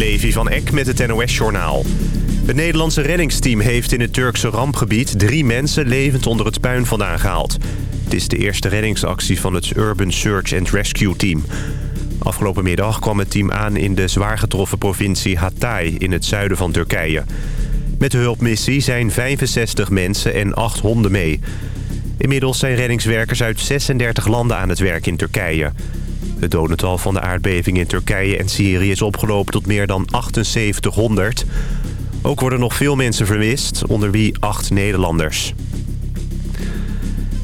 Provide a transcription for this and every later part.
Levi van Eck met het NOS-journaal. Het Nederlandse reddingsteam heeft in het Turkse rampgebied... drie mensen levend onder het puin vandaan gehaald. Het is de eerste reddingsactie van het Urban Search and Rescue Team. Afgelopen middag kwam het team aan in de zwaar getroffen provincie Hatay... in het zuiden van Turkije. Met de hulpmissie zijn 65 mensen en 8 honden mee. Inmiddels zijn reddingswerkers uit 36 landen aan het werk in Turkije... Het dodental van de aardbeving in Turkije en Syrië is opgelopen tot meer dan 7800. Ook worden nog veel mensen vermist, onder wie acht Nederlanders.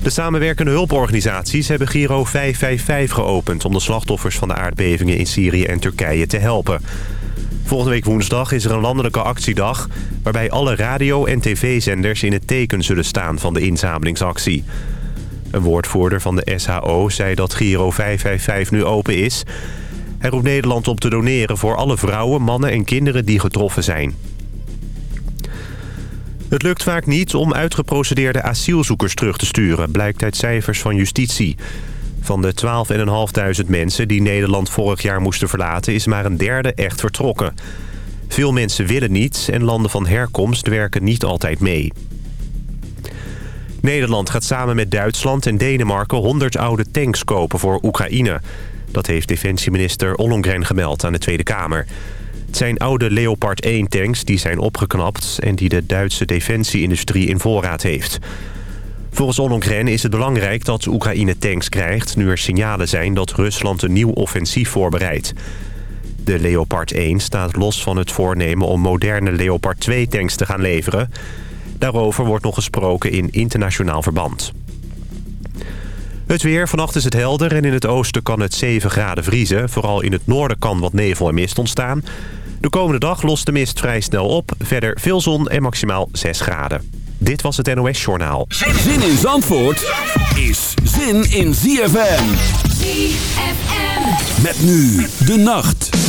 De samenwerkende hulporganisaties hebben Giro 555 geopend... om de slachtoffers van de aardbevingen in Syrië en Turkije te helpen. Volgende week woensdag is er een landelijke actiedag... waarbij alle radio- en tv-zenders in het teken zullen staan van de inzamelingsactie. Een woordvoerder van de SHO zei dat Giro 555 nu open is. Hij roept Nederland op te doneren voor alle vrouwen, mannen en kinderen die getroffen zijn. Het lukt vaak niet om uitgeprocedeerde asielzoekers terug te sturen... blijkt uit cijfers van justitie. Van de 12.500 mensen die Nederland vorig jaar moesten verlaten... is maar een derde echt vertrokken. Veel mensen willen niet en landen van herkomst werken niet altijd mee. Nederland gaat samen met Duitsland en Denemarken 100 oude tanks kopen voor Oekraïne. Dat heeft defensieminister Ollongren gemeld aan de Tweede Kamer. Het zijn oude Leopard 1-tanks die zijn opgeknapt... en die de Duitse defensieindustrie in voorraad heeft. Volgens Ollongren is het belangrijk dat Oekraïne tanks krijgt... nu er signalen zijn dat Rusland een nieuw offensief voorbereidt. De Leopard 1 staat los van het voornemen om moderne Leopard 2-tanks te gaan leveren... Daarover wordt nog gesproken in internationaal verband. Het weer. Vannacht is het helder en in het oosten kan het 7 graden vriezen. Vooral in het noorden kan wat nevel en mist ontstaan. De komende dag lost de mist vrij snel op. Verder veel zon en maximaal 6 graden. Dit was het NOS Journaal. Zin in Zandvoort is zin in ZFM. ZFM. Met nu de nacht.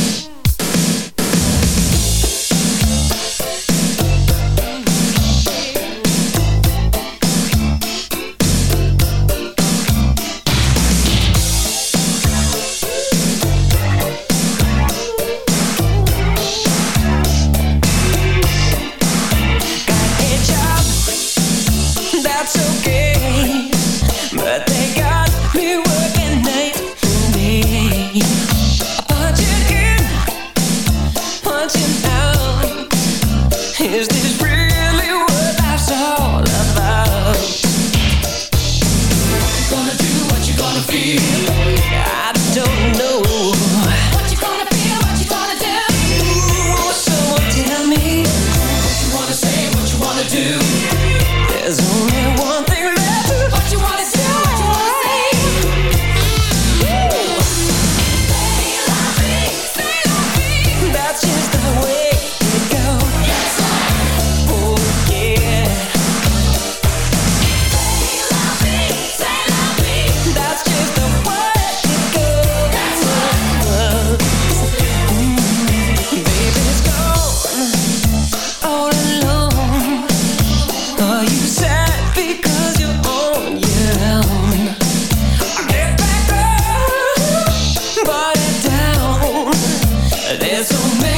There's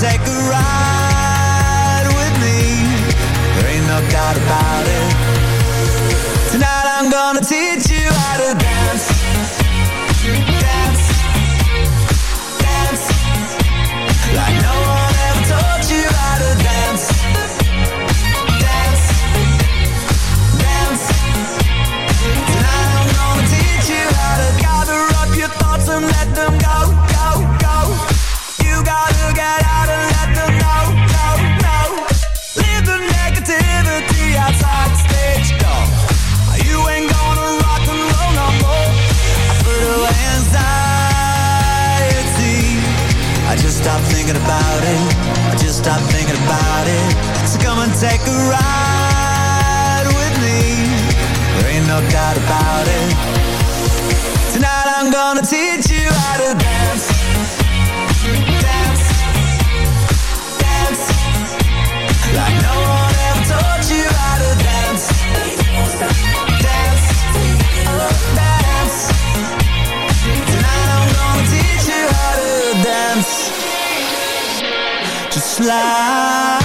take a ride with me. There ain't no doubt about it. Tonight I'm gonna teach stop thinking about it. So come and take a ride with me. There ain't no doubt about it. Tonight I'm gonna teach you how to dance. Fly.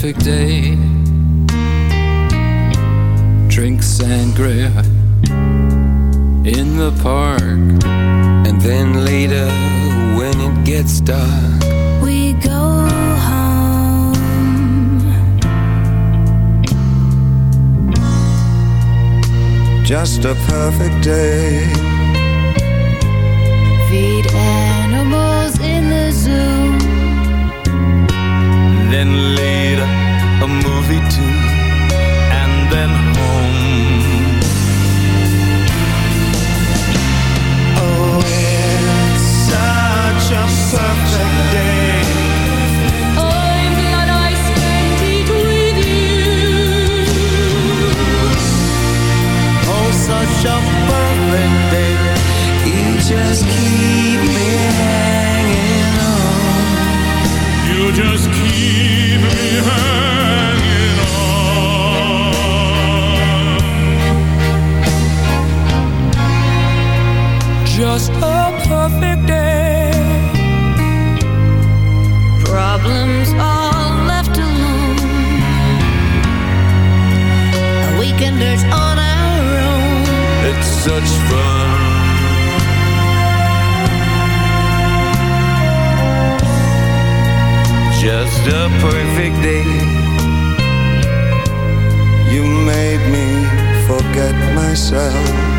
perfect day. wonders on our own. It's such fun. Just a perfect day. You made me forget myself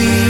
you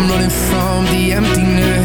I'm running from the emptiness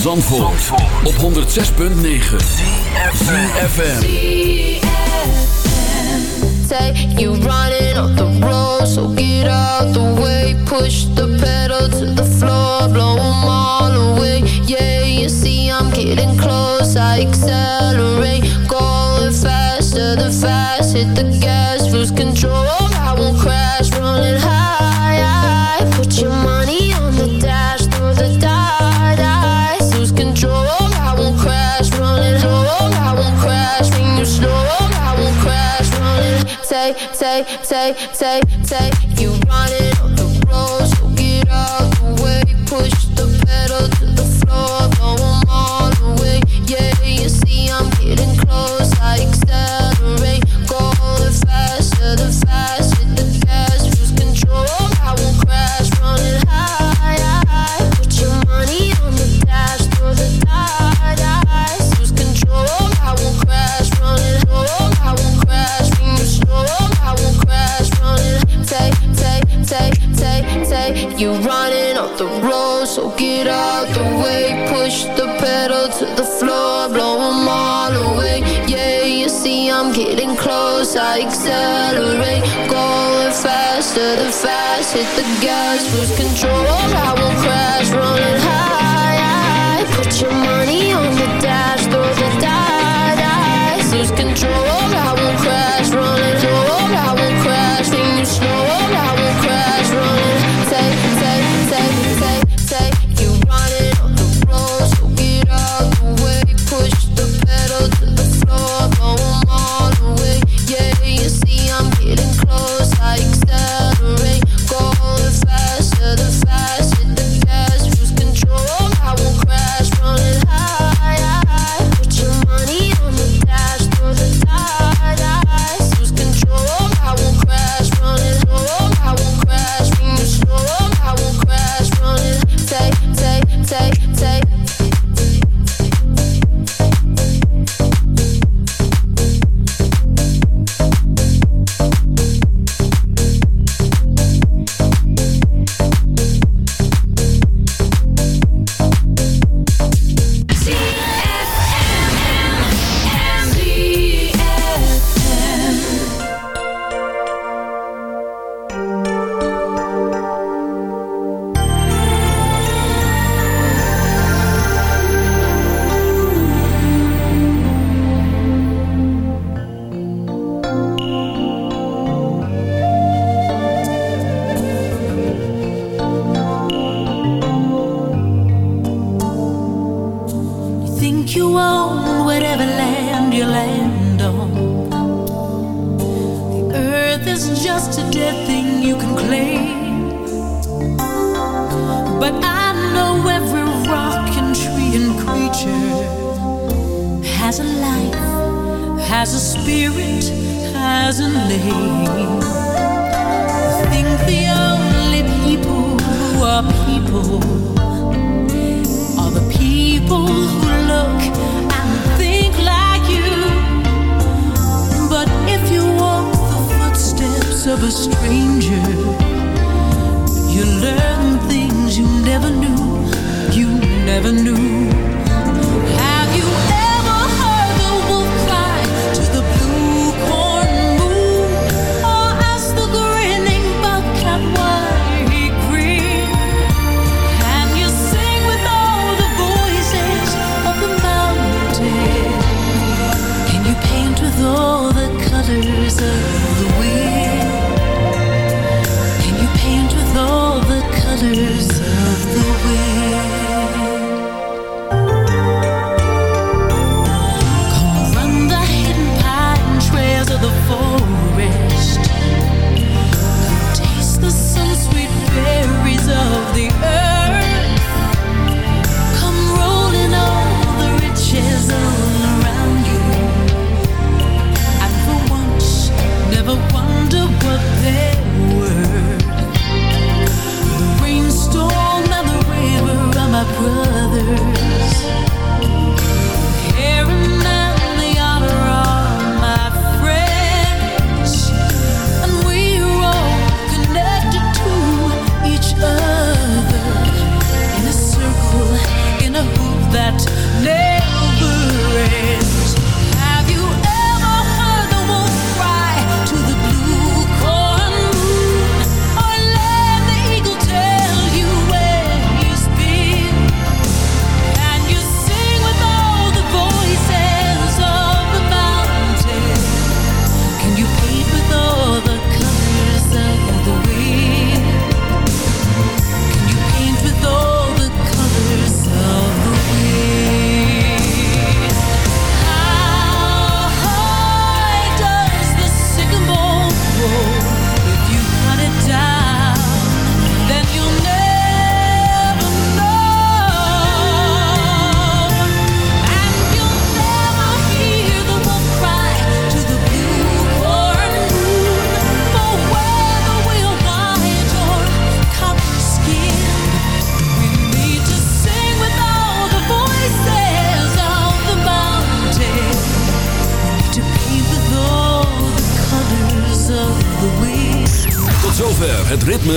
Zandvoort, op 106.9 ZFM Say you running on the road So get out the way. Push the pedal to the floor Blow them all away. Yeah, you see I'm getting close I accelerate. Going faster than fast Hit the gas, lose control I won't crash, running high, high Put your mind take, take, take.